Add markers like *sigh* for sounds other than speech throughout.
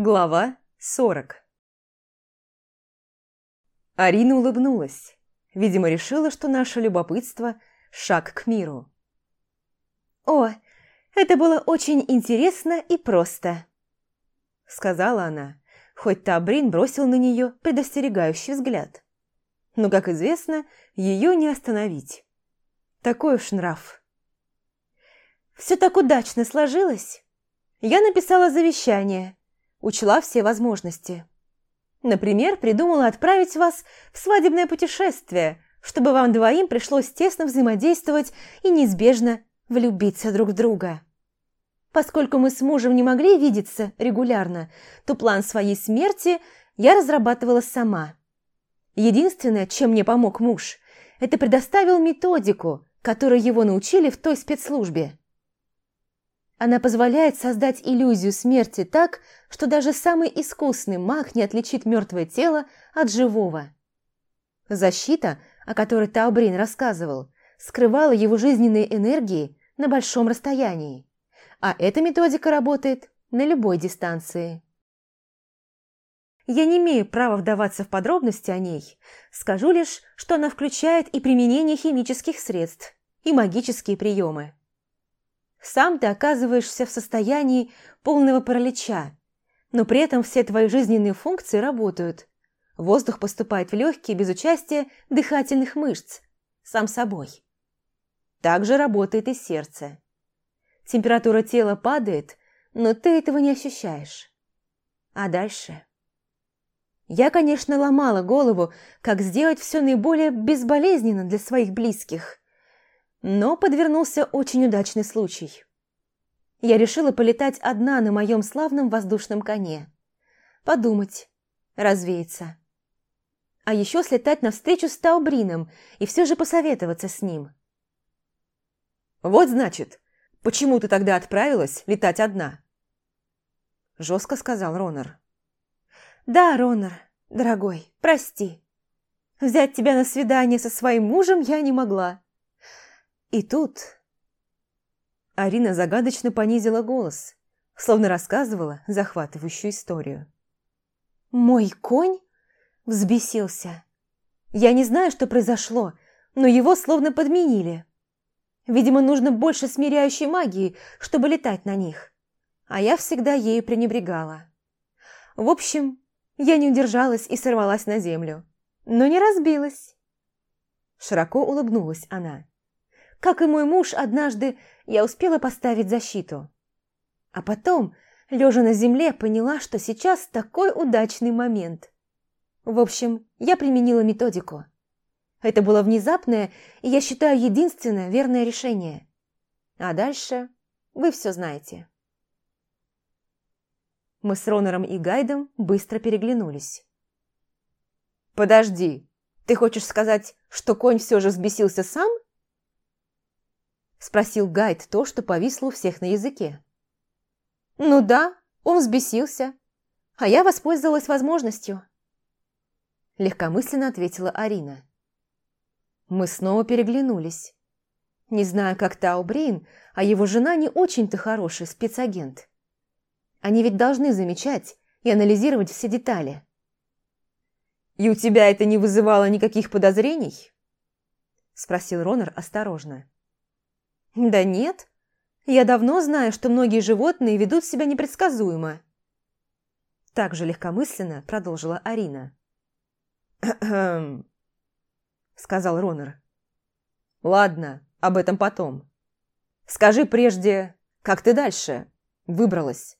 Глава 40 Арина улыбнулась. Видимо, решила, что наше любопытство – шаг к миру. «О, это было очень интересно и просто», – сказала она, хоть Табрин бросил на нее предостерегающий взгляд. Но, как известно, ее не остановить. Такой уж нрав. «Все так удачно сложилось. Я написала завещание» учла все возможности. Например, придумала отправить вас в свадебное путешествие, чтобы вам двоим пришлось тесно взаимодействовать и неизбежно влюбиться друг в друга. Поскольку мы с мужем не могли видеться регулярно, то план своей смерти я разрабатывала сама. Единственное, чем мне помог муж, это предоставил методику, которой его научили в той спецслужбе. Она позволяет создать иллюзию смерти так, что даже самый искусный маг не отличит мертвое тело от живого. Защита, о которой Таубрин рассказывал, скрывала его жизненные энергии на большом расстоянии. А эта методика работает на любой дистанции. Я не имею права вдаваться в подробности о ней. Скажу лишь, что она включает и применение химических средств, и магические приемы. Сам ты оказываешься в состоянии полного паралича, но при этом все твои жизненные функции работают. Воздух поступает в легкие без участия дыхательных мышц, сам собой. Также работает и сердце. Температура тела падает, но ты этого не ощущаешь. А дальше? Я, конечно, ломала голову, как сделать все наиболее безболезненно для своих близких – но подвернулся очень удачный случай. Я решила полетать одна на моем славном воздушном коне. Подумать, развеяться. А еще слетать навстречу с Таубрином и все же посоветоваться с ним. «Вот значит, почему ты тогда отправилась летать одна?» Жестко сказал Ронор. «Да, Ронор, дорогой, прости. Взять тебя на свидание со своим мужем я не могла. И тут... Арина загадочно понизила голос, словно рассказывала захватывающую историю. «Мой конь?» – взбесился. «Я не знаю, что произошло, но его словно подменили. Видимо, нужно больше смиряющей магии, чтобы летать на них. А я всегда ею пренебрегала. В общем, я не удержалась и сорвалась на землю, но не разбилась». Широко улыбнулась она как и мой муж однажды, я успела поставить защиту. А потом, лежа на земле, поняла, что сейчас такой удачный момент. В общем, я применила методику. Это было внезапное и, я считаю, единственное верное решение. А дальше вы все знаете. Мы с Ронором и Гайдом быстро переглянулись. «Подожди, ты хочешь сказать, что конь все же взбесился сам?» Спросил Гайд то, что повисло у всех на языке. «Ну да, он взбесился, а я воспользовалась возможностью», – легкомысленно ответила Арина. Мы снова переглянулись. Не знаю, как Тау а его жена не очень-то хороший спецагент. Они ведь должны замечать и анализировать все детали. «И у тебя это не вызывало никаких подозрений?» – спросил Ронар осторожно. Да нет. Я давно знаю, что многие животные ведут себя непредсказуемо. Так же легкомысленно продолжила Арина. сказал Ронер. Ладно, об этом потом. Скажи прежде, как ты дальше выбралась?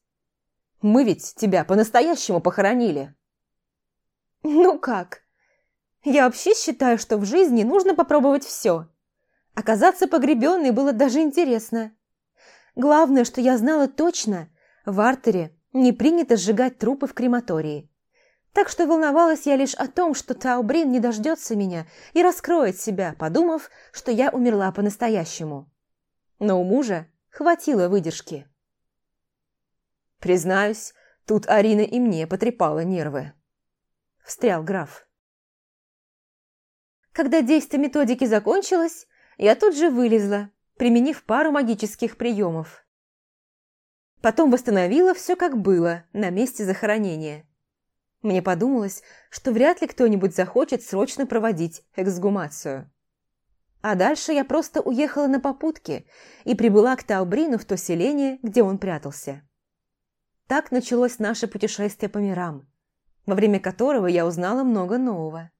Мы ведь тебя по-настоящему похоронили. Ну как? Я вообще считаю, что в жизни нужно попробовать все. Оказаться погребенной было даже интересно. Главное, что я знала точно, в артере не принято сжигать трупы в крематории. Так что волновалась я лишь о том, что Таубрин не дождется меня и раскроет себя, подумав, что я умерла по-настоящему. Но у мужа хватило выдержки. Признаюсь, тут Арина и мне потрепала нервы. Встрял граф. Когда действие методики закончилось, я тут же вылезла, применив пару магических приемов. Потом восстановила все, как было, на месте захоронения. Мне подумалось, что вряд ли кто-нибудь захочет срочно проводить эксгумацию. А дальше я просто уехала на попутке и прибыла к Таубрину в то селение, где он прятался. Так началось наше путешествие по мирам, во время которого я узнала много нового.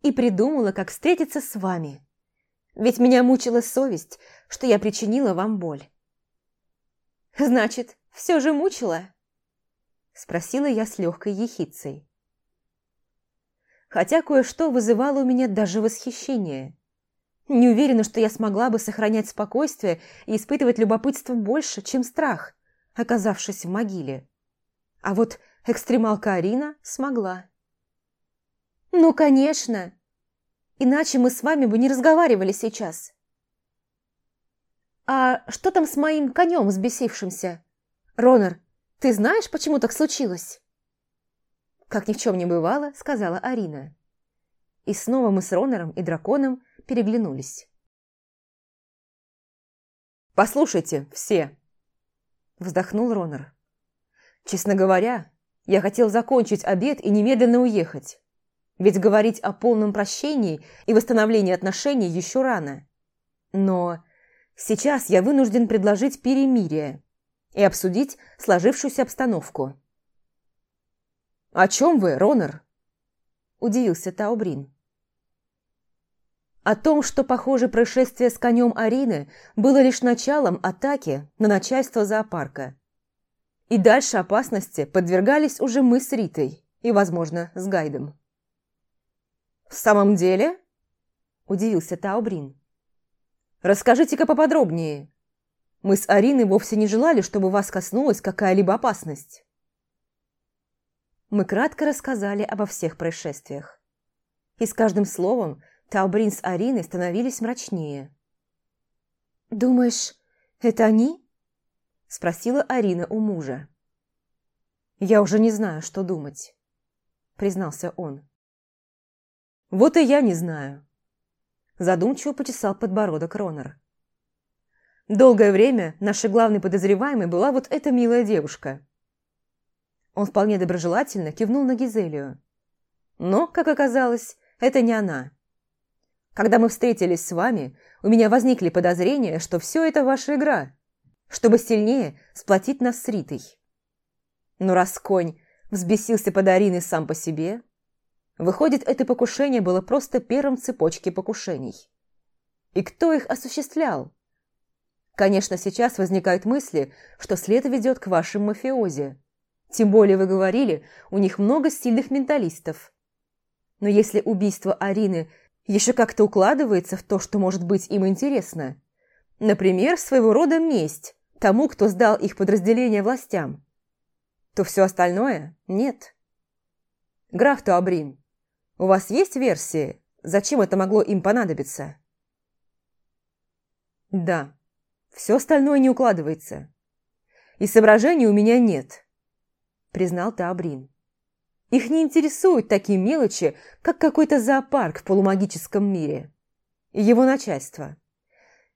И придумала, как встретиться с вами – ведь меня мучила совесть, что я причинила вам боль. Значит, все же мучила? Спросила я с легкой ехицей. Хотя кое-что вызывало у меня даже восхищение. Не уверена, что я смогла бы сохранять спокойствие и испытывать любопытство больше, чем страх, оказавшись в могиле. А вот экстремалка Арина смогла. «Ну, конечно!» Иначе мы с вами бы не разговаривали сейчас. А что там с моим конем взбесившимся? Ронар, ты знаешь, почему так случилось? Как ни в чем не бывало, сказала Арина. И снова мы с Ронором и драконом переглянулись. «Послушайте, все!» Вздохнул Ронар. «Честно говоря, я хотел закончить обед и немедленно уехать. Ведь говорить о полном прощении и восстановлении отношений еще рано. Но сейчас я вынужден предложить перемирие и обсудить сложившуюся обстановку. «О чем вы, Ронер?» – удивился Таубрин. О том, что, похоже, происшествие с конем Арины было лишь началом атаки на начальство зоопарка. И дальше опасности подвергались уже мы с Ритой и, возможно, с Гайдом. «В самом деле?» – удивился Таубрин. «Расскажите-ка поподробнее. Мы с Ариной вовсе не желали, чтобы вас коснулась какая-либо опасность». Мы кратко рассказали обо всех происшествиях. И с каждым словом Таубрин с Ариной становились мрачнее. «Думаешь, это они?» – спросила Арина у мужа. «Я уже не знаю, что думать», – признался он. Вот и я не знаю. Задумчиво почесал подбородок Ронор. Долгое время нашей главной подозреваемой была вот эта милая девушка. Он вполне доброжелательно кивнул на Гизелию. Но, как оказалось, это не она. Когда мы встретились с вами, у меня возникли подозрения, что все это ваша игра, чтобы сильнее сплотить нас с Ритой. Но раз конь взбесился под Ариной сам по себе, Выходит, это покушение было просто первым в цепочке покушений. И кто их осуществлял? Конечно, сейчас возникают мысли, что след ведет к вашим мафиози. Тем более вы говорили, у них много сильных менталистов. Но если убийство Арины еще как-то укладывается в то, что может быть им интересно, например, своего рода месть тому, кто сдал их подразделение властям, то все остальное нет. Граф Туабрин, у вас есть версии, зачем это могло им понадобиться? Да, все остальное не укладывается. И соображений у меня нет, признал Таабрин. Их не интересуют такие мелочи, как какой-то зоопарк в полумагическом мире. И его начальство.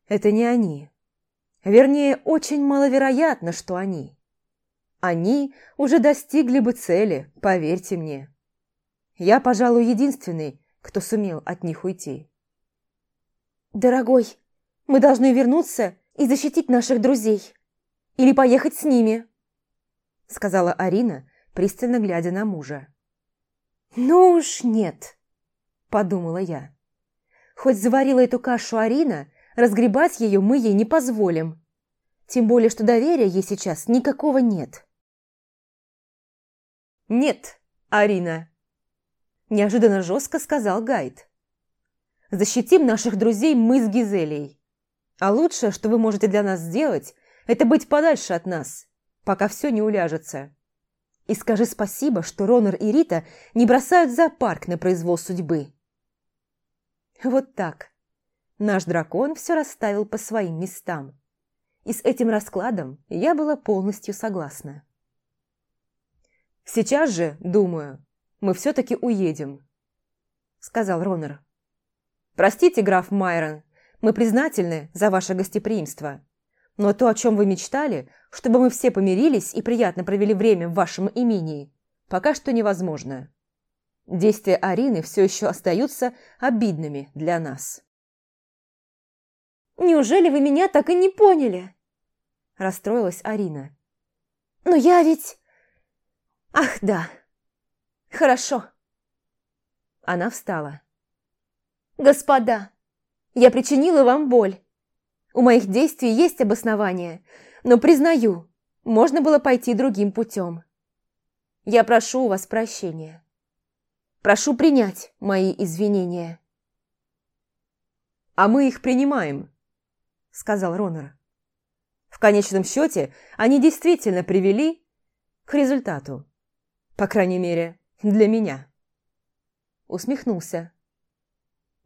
Это не они. Вернее, очень маловероятно, что они. Они уже достигли бы цели, поверьте мне. Я, пожалуй, единственный, кто сумел от них уйти. Дорогой, мы должны вернуться и защитить наших друзей. Или поехать с ними, сказала Арина, пристально глядя на мужа. Ну уж нет, подумала я. Хоть заварила эту кашу Арина, разгребать ее мы ей не позволим. Тем более, что доверия ей сейчас никакого нет. «Нет, Арина, – неожиданно жестко сказал Гайд. «Защитим наших друзей мы с Гизелей. А лучшее, что вы можете для нас сделать, это быть подальше от нас, пока все не уляжется. И скажи спасибо, что Ронор и Рита не бросают зоопарк на произвол судьбы». Вот так. Наш дракон все расставил по своим местам. И с этим раскладом я была полностью согласна. Сейчас же, думаю, мы все-таки уедем», — сказал Ронер. «Простите, граф Майрон, мы признательны за ваше гостеприимство. Но то, о чем вы мечтали, чтобы мы все помирились и приятно провели время в вашем имении, пока что невозможно. Действия Арины все еще остаются обидными для нас». «Неужели вы меня так и не поняли?» – расстроилась Арина. «Но я ведь...» «Ах, да!» Хорошо. Она встала. Господа, я причинила вам боль. У моих действий есть обоснование, но признаю, можно было пойти другим путем. Я прошу у вас прощения. Прошу принять мои извинения. «А мы их принимаем», — сказал Ронер. В конечном счете, они действительно привели к результату. По крайней мере, для меня. Усмехнулся.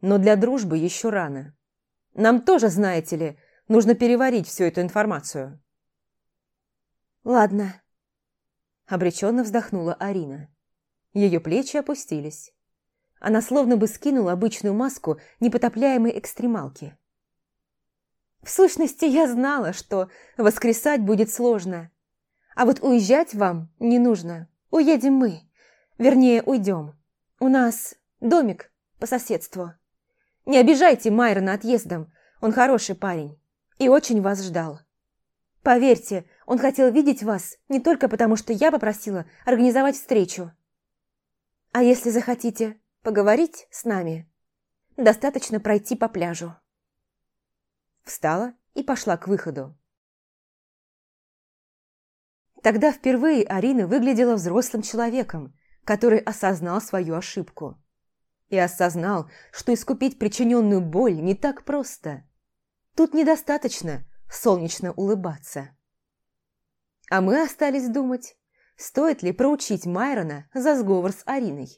Но для дружбы еще рано. Нам тоже, знаете ли, нужно переварить всю эту информацию. Ладно. Обреченно вздохнула Арина. Ее плечи опустились. Она словно бы скинула обычную маску непотопляемой экстремалки. В сущности, я знала, что воскресать будет сложно. А вот уезжать вам не нужно. Уедем мы. Вернее, уйдем. У нас домик по соседству. Не обижайте Майрона отъездом, он хороший парень и очень вас ждал. Поверьте, он хотел видеть вас не только потому, что я попросила организовать встречу. А если захотите поговорить с нами, достаточно пройти по пляжу. Встала и пошла к выходу. Тогда впервые Арина выглядела взрослым человеком, который осознал свою ошибку. И осознал, что искупить причиненную боль не так просто. Тут недостаточно солнечно улыбаться. А мы остались думать, стоит ли проучить Майрона за сговор с Ариной.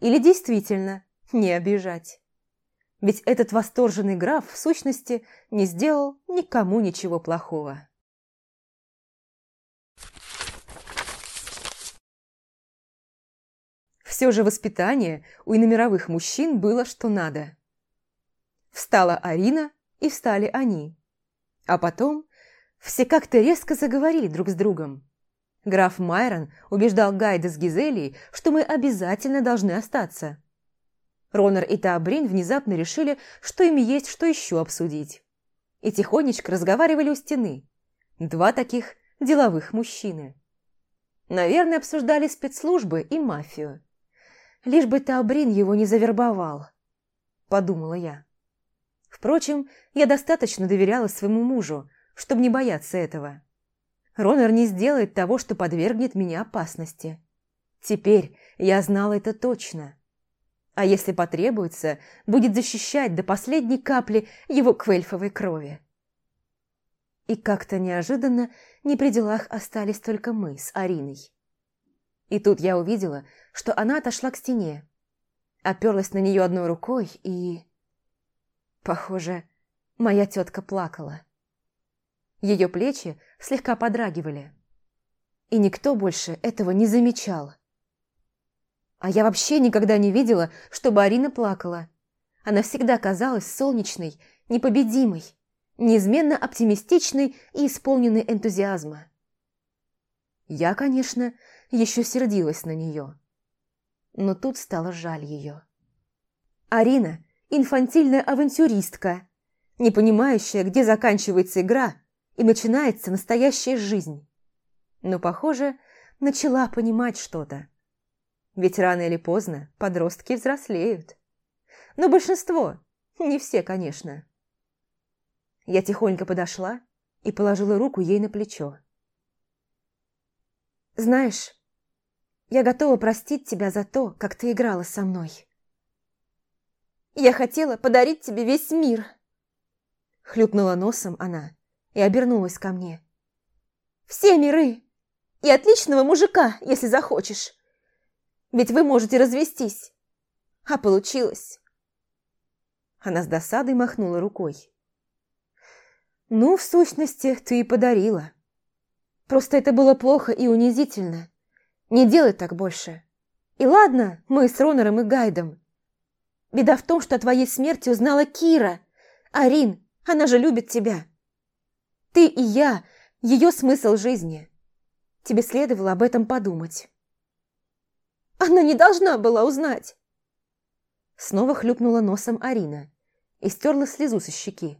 Или действительно не обижать. Ведь этот восторженный граф, в сущности, не сделал никому ничего плохого. Все же воспитание у иномировых мужчин было что надо. Встала Арина, и встали они. А потом все как-то резко заговорили друг с другом. Граф Майрон убеждал Гайда с Гизелией, что мы обязательно должны остаться. Ронар и Таабрин внезапно решили, что им есть что еще обсудить. И тихонечко разговаривали у стены. Два таких деловых мужчины. Наверное, обсуждали спецслужбы и мафию. Лишь бы Таубрин его не завербовал, подумала я. Впрочем, я достаточно доверяла своему мужу, чтобы не бояться этого. Ронер не сделает того, что подвергнет меня опасности. Теперь я знала это точно. А если потребуется, будет защищать до последней капли его квельфовой крови. И как-то неожиданно не при делах остались только мы с Ариной. И тут я увидела, что она отошла к стене, оперлась на нее одной рукой и... Похоже, моя тетка плакала. Ее плечи слегка подрагивали. И никто больше этого не замечал. А я вообще никогда не видела, чтобы Арина плакала. Она всегда казалась солнечной, непобедимой, неизменно оптимистичной и исполненной энтузиазма. Я, конечно, еще сердилась на нее. Но тут стало жаль ее. Арина – инфантильная авантюристка, не понимающая, где заканчивается игра и начинается настоящая жизнь. Но, похоже, начала понимать что-то. Ведь рано или поздно подростки взрослеют. Но большинство, не все, конечно. Я тихонько подошла и положила руку ей на плечо. «Знаешь, я готова простить тебя за то, как ты играла со мной. Я хотела подарить тебе весь мир. Хлюпнула носом она и обернулась ко мне. Все миры! И отличного мужика, если захочешь. Ведь вы можете развестись. А получилось. Она с досадой махнула рукой. «Ну, в сущности, ты и подарила. Просто это было плохо и унизительно. Не делай так больше. И ладно, мы с Ронором и Гайдом. Беда в том, что о твоей смерти узнала Кира. Арин, она же любит тебя. Ты и я – ее смысл жизни. Тебе следовало об этом подумать. Она не должна была узнать. Снова хлюпнула носом Арина и стерла слезу со щеки.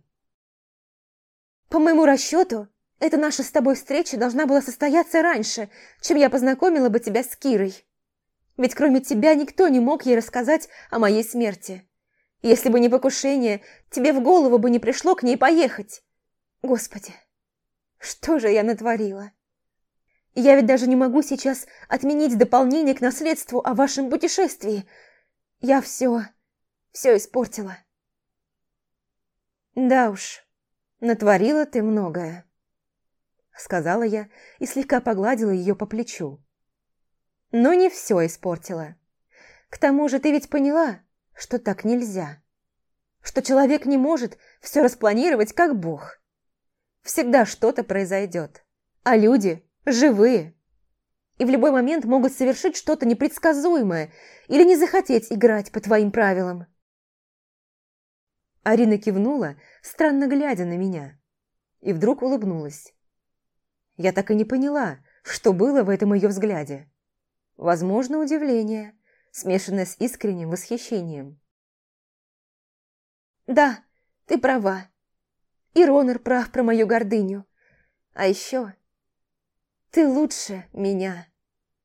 По моему расчету, эта наша с тобой встреча должна была состояться раньше, чем я познакомила бы тебя с Кирой. Ведь кроме тебя никто не мог ей рассказать о моей смерти. Если бы не покушение, тебе в голову бы не пришло к ней поехать. Господи, что же я натворила? Я ведь даже не могу сейчас отменить дополнение к наследству о вашем путешествии. Я все, все испортила. Да уж, натворила ты многое сказала я и слегка погладила ее по плечу. Но не все испортила. К тому же ты ведь поняла, что так нельзя. Что человек не может все распланировать, как Бог. Всегда что-то произойдет. А люди живые. И в любой момент могут совершить что-то непредсказуемое или не захотеть играть по твоим правилам. Арина кивнула, странно глядя на меня. И вдруг улыбнулась. Я так и не поняла, что было в этом ее взгляде. Возможно, удивление, смешанное с искренним восхищением. «Да, ты права. И Ронер прав про мою гордыню. А еще ты лучше меня»,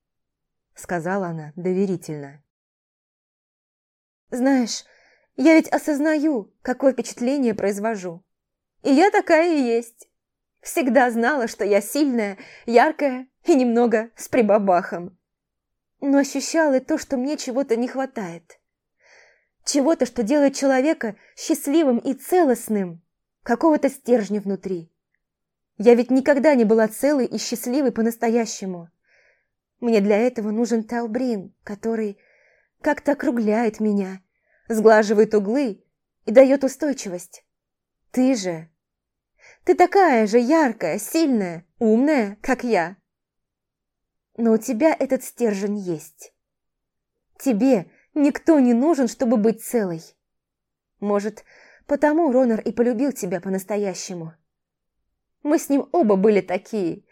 — сказала она доверительно. «Знаешь, я ведь осознаю, какое впечатление произвожу. И я такая и есть». Всегда знала, что я сильная, яркая и немного с прибабахом. Но ощущала и то, что мне чего-то не хватает. Чего-то, что делает человека счастливым и целостным. Какого-то стержня внутри. Я ведь никогда не была целой и счастливой по-настоящему. Мне для этого нужен Талбрин, который как-то округляет меня, сглаживает углы и дает устойчивость. Ты же ты такая же яркая, сильная, умная, как я. Но у тебя этот стержень есть. Тебе никто не нужен, чтобы быть целой. Может, потому Ронар и полюбил тебя по-настоящему. Мы с ним оба были такие,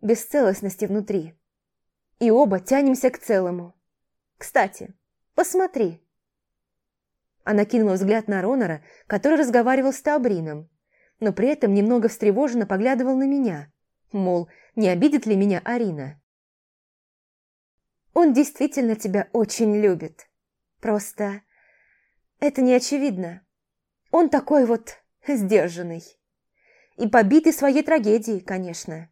без целостности внутри. И оба тянемся к целому. Кстати, посмотри. Она кинула взгляд на Ронора, который разговаривал с Таубрином, но при этом немного встревоженно поглядывал на меня, мол, не обидит ли меня Арина. «Он действительно тебя очень любит. Просто это не очевидно. Он такой вот сдержанный. И побитый своей трагедией, конечно.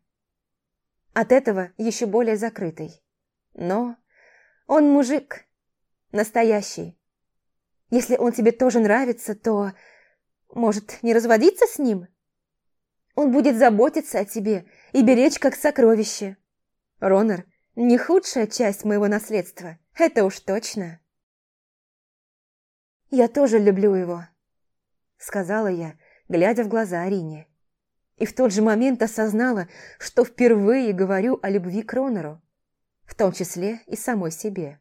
От этого еще более закрытый. Но он мужик, настоящий. Если он тебе тоже нравится, то может, не разводиться с ним? Он будет заботиться о тебе и беречь как сокровище. Ронор – не худшая часть моего наследства, это уж точно. Я тоже люблю его, – сказала я, глядя в глаза Арине. И в тот же момент осознала, что впервые говорю о любви к Ронору, в том числе и самой себе.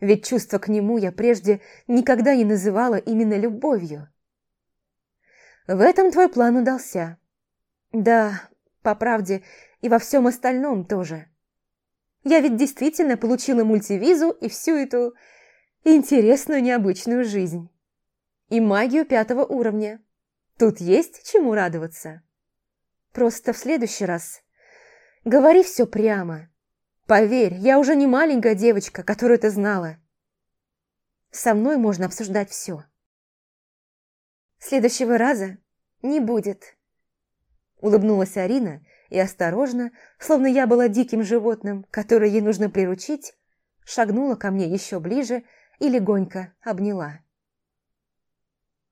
Ведь чувство к нему я прежде никогда не называла именно любовью – в этом твой план удался. Да, по правде, и во всем остальном тоже. Я ведь действительно получила мультивизу и всю эту интересную необычную жизнь. И магию пятого уровня. Тут есть чему радоваться. Просто в следующий раз говори все прямо. Поверь, я уже не маленькая девочка, которую это знала. Со мной можно обсуждать все. Следующего раза не будет. Улыбнулась Арина и осторожно, словно я была диким животным, которое ей нужно приручить, шагнула ко мне еще ближе и легонько обняла.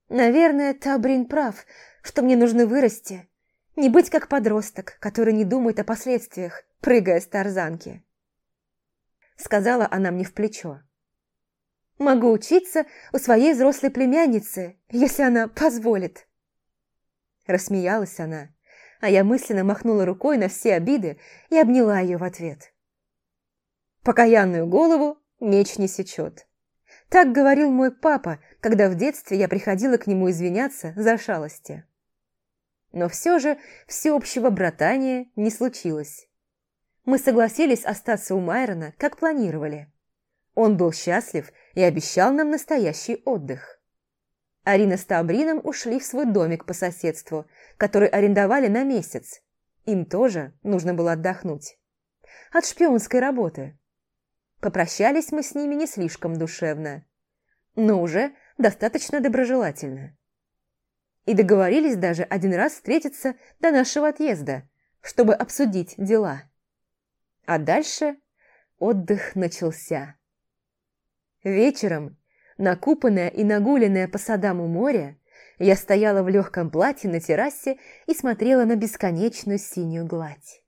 Наверное, Табрин прав, что мне нужно вырасти. Не быть как подросток, который не думает о последствиях, прыгая с тарзанки. Сказала она мне в плечо. Могу учиться у своей взрослой племянницы, если она позволит. Рассмеялась она, а я мысленно махнула рукой на все обиды и обняла ее в ответ. Покаянную голову меч не сечет. Так говорил мой папа, когда в детстве я приходила к нему извиняться за шалости. Но все же всеобщего братания не случилось. Мы согласились остаться у Майрона, как планировали. Он был счастлив и обещал нам настоящий отдых. Арина с Табрином ушли в свой домик по соседству, который арендовали на месяц. Им тоже нужно было отдохнуть. От шпионской работы. Попрощались мы с ними не слишком душевно, но уже достаточно доброжелательно. И договорились даже один раз встретиться до нашего отъезда, чтобы обсудить дела. А дальше отдых начался. Вечером, накупанная и нагуленная по садам у моря, я стояла в легком платье на террасе и смотрела на бесконечную синюю гладь.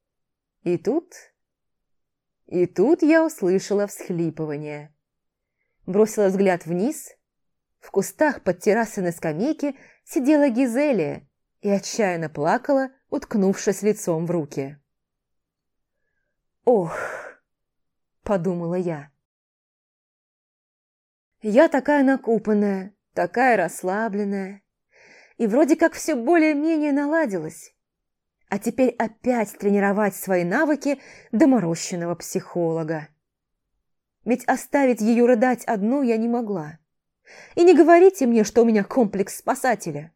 И тут... И тут я услышала всхлипывание. Бросила взгляд вниз. В кустах под террасой на скамейке сидела Гизелия и отчаянно плакала, уткнувшись лицом в руки. «Ох!» – подумала я. Я такая накупанная, такая расслабленная. И вроде как все более-менее наладилось. А теперь опять тренировать свои навыки доморощенного психолога. Ведь оставить ее рыдать одну я не могла. И не говорите мне, что у меня комплекс спасателя.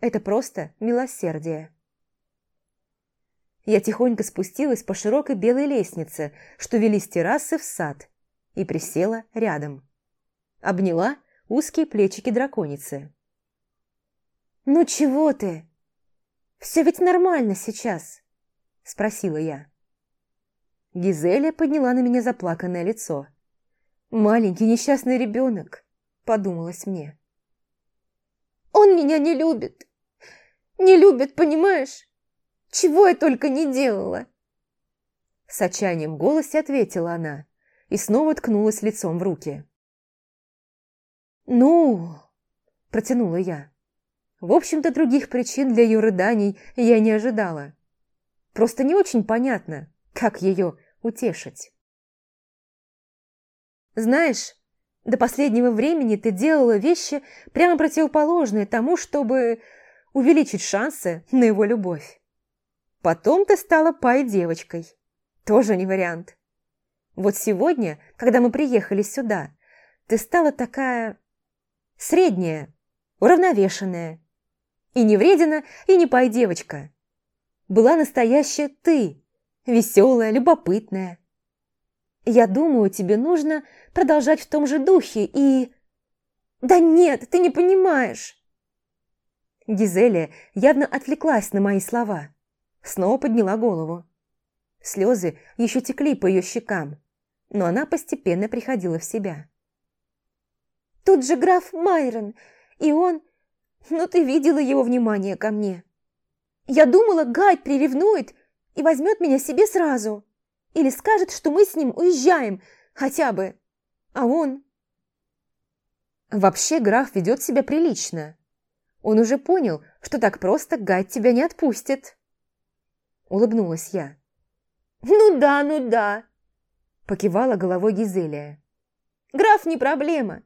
Это просто милосердие. Я тихонько спустилась по широкой белой лестнице, что вели с террасы в сад, и присела рядом обняла узкие плечики драконицы. «Ну чего ты? Все ведь нормально сейчас!» – спросила я. Гизеля подняла на меня заплаканное лицо. «Маленький несчастный ребенок!» – подумалось мне. «Он меня не любит! Не любит, понимаешь? Чего я только не делала!» С отчаянием в голосе ответила она и снова ткнулась лицом в руки. Ну, протянула я. В общем-то, других причин для ее рыданий я не ожидала. Просто не очень понятно, как ее утешить. Знаешь, до последнего времени ты делала вещи прямо противоположные тому, чтобы увеличить шансы на его любовь. Потом ты стала пай-девочкой. Тоже не вариант. Вот сегодня, когда мы приехали сюда, ты стала такая средняя, уравновешенная. И не вредина, и не пай девочка. Была настоящая ты, веселая, любопытная. Я думаю, тебе нужно продолжать в том же духе и... Да нет, ты не понимаешь. Гизелия явно отвлеклась на мои слова. Снова подняла голову. Слезы еще текли по ее щекам, но она постепенно приходила в себя. Тут же граф Майрон, и он... но ты видела его внимание ко мне. Я думала, Гайд приревнует и возьмет меня себе сразу. Или скажет, что мы с ним уезжаем, хотя бы. А он... Вообще граф ведет себя прилично. Он уже понял, что так просто Гайд тебя не отпустит. Улыбнулась я. «Ну да, ну да!» Покивала головой Гизелия. «Граф не проблема.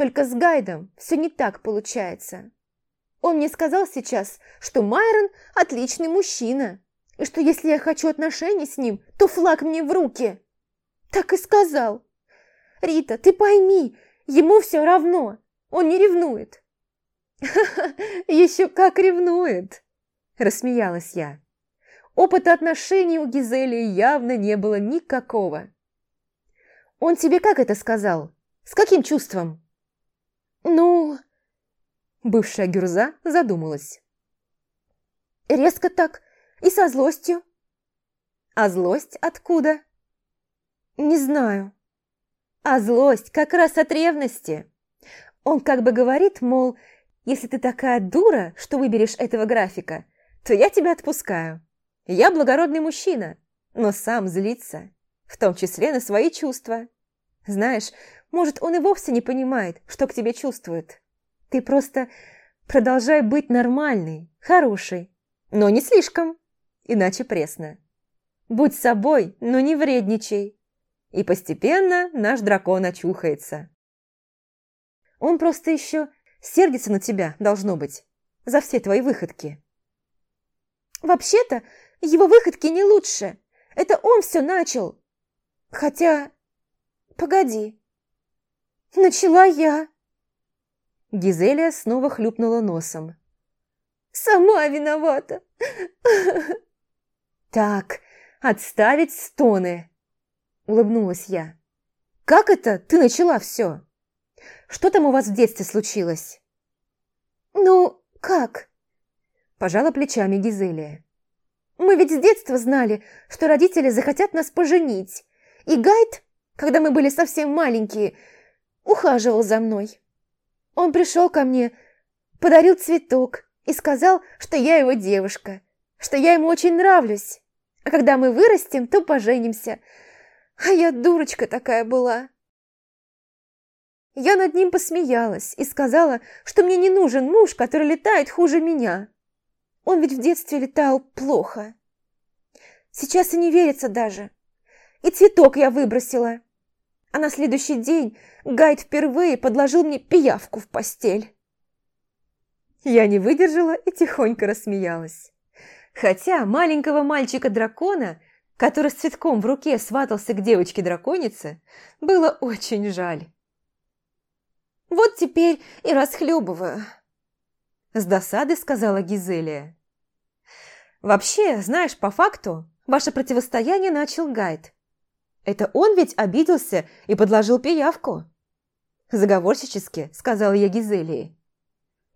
Только с гайдом все не так получается. Он мне сказал сейчас, что Майрон – отличный мужчина, и что если я хочу отношений с ним, то флаг мне в руки. Так и сказал. Рита, ты пойми, ему все равно, он не ревнует. *laughs* еще как ревнует, рассмеялась я. Опыта отношений у Гизели явно не было никакого. Он тебе как это сказал? С каким чувством? Ну...» Бывшая Гюрза задумалась. «Резко так и со злостью». «А злость откуда?» «Не знаю». «А злость как раз от ревности. Он как бы говорит, мол, если ты такая дура, что выберешь этого графика, то я тебя отпускаю. Я благородный мужчина, но сам злится, в том числе на свои чувства. Знаешь, может, он и вовсе не понимает, что к тебе чувствует. Ты просто продолжай быть нормальной, хорошей, но не слишком, иначе пресно. Будь собой, но не вредничай. И постепенно наш дракон очухается. Он просто еще сердится на тебя, должно быть, за все твои выходки. Вообще-то, его выходки не лучше. Это он все начал. Хотя... Погоди. Начала я. Гизелия снова хлюпнула носом. «Сама виновата!» *laughs* «Так, отставить стоны!» Улыбнулась я. «Как это ты начала все? Что там у вас в детстве случилось?» «Ну, как?» Пожала плечами Гизелия. «Мы ведь с детства знали, что родители захотят нас поженить. И Гайд, когда мы были совсем маленькие, ухаживал за мной. Он пришел ко мне, подарил цветок и сказал, что я его девушка, что я ему очень нравлюсь. А когда мы вырастем, то поженимся. А я дурочка такая была. Я над ним посмеялась и сказала, что мне не нужен муж, который летает хуже меня. Он ведь в детстве летал плохо. Сейчас и не верится даже. И цветок я выбросила. А на следующий день Гайд впервые подложил мне пиявку в постель. Я не выдержала и тихонько рассмеялась. Хотя маленького мальчика-дракона, который с цветком в руке сватался к девочке-драконице, было очень жаль. «Вот теперь и расхлебываю», – с досады сказала Гизелия. «Вообще, знаешь, по факту, ваше противостояние начал Гайд. Это он ведь обиделся и подложил пиявку. Заговорщически сказала я Гизелии.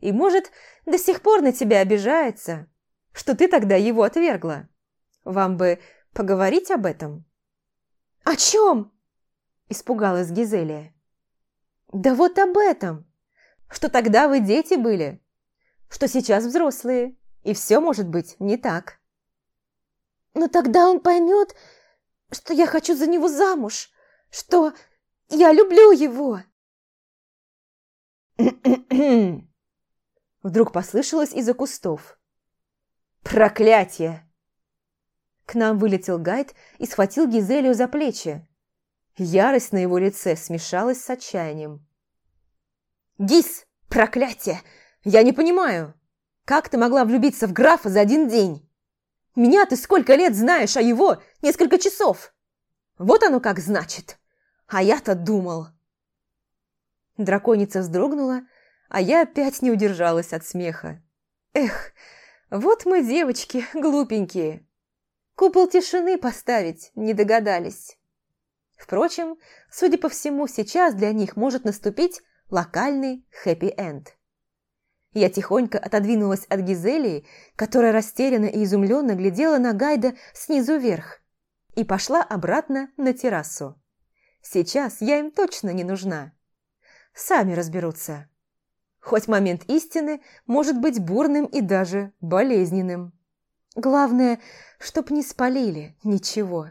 И, может, до сих пор на тебя обижается, что ты тогда его отвергла. Вам бы поговорить об этом. О чем? Испугалась Гизелия. Да вот об этом. Что тогда вы дети были, что сейчас взрослые, и все может быть не так. Но тогда он поймет, что я хочу за него замуж, что я люблю его. *clears throat* Вдруг послышалось из-за кустов. Проклятие! К нам вылетел гайд и схватил Гизелью за плечи. Ярость на его лице смешалась с отчаянием. «Гиз, проклятие! Я не понимаю, как ты могла влюбиться в графа за один день?» Меня ты сколько лет знаешь, а его несколько часов. Вот оно как значит. А я-то думал. Драконица вздрогнула, а я опять не удержалась от смеха. Эх, вот мы, девочки, глупенькие. Купол тишины поставить не догадались. Впрочем, судя по всему, сейчас для них может наступить локальный хэппи-энд. Я тихонько отодвинулась от Гизелии, которая растерянно и изумленно глядела на Гайда снизу вверх, и пошла обратно на террасу. Сейчас я им точно не нужна. Сами разберутся. Хоть момент истины может быть бурным и даже болезненным. Главное, чтоб не спалили ничего.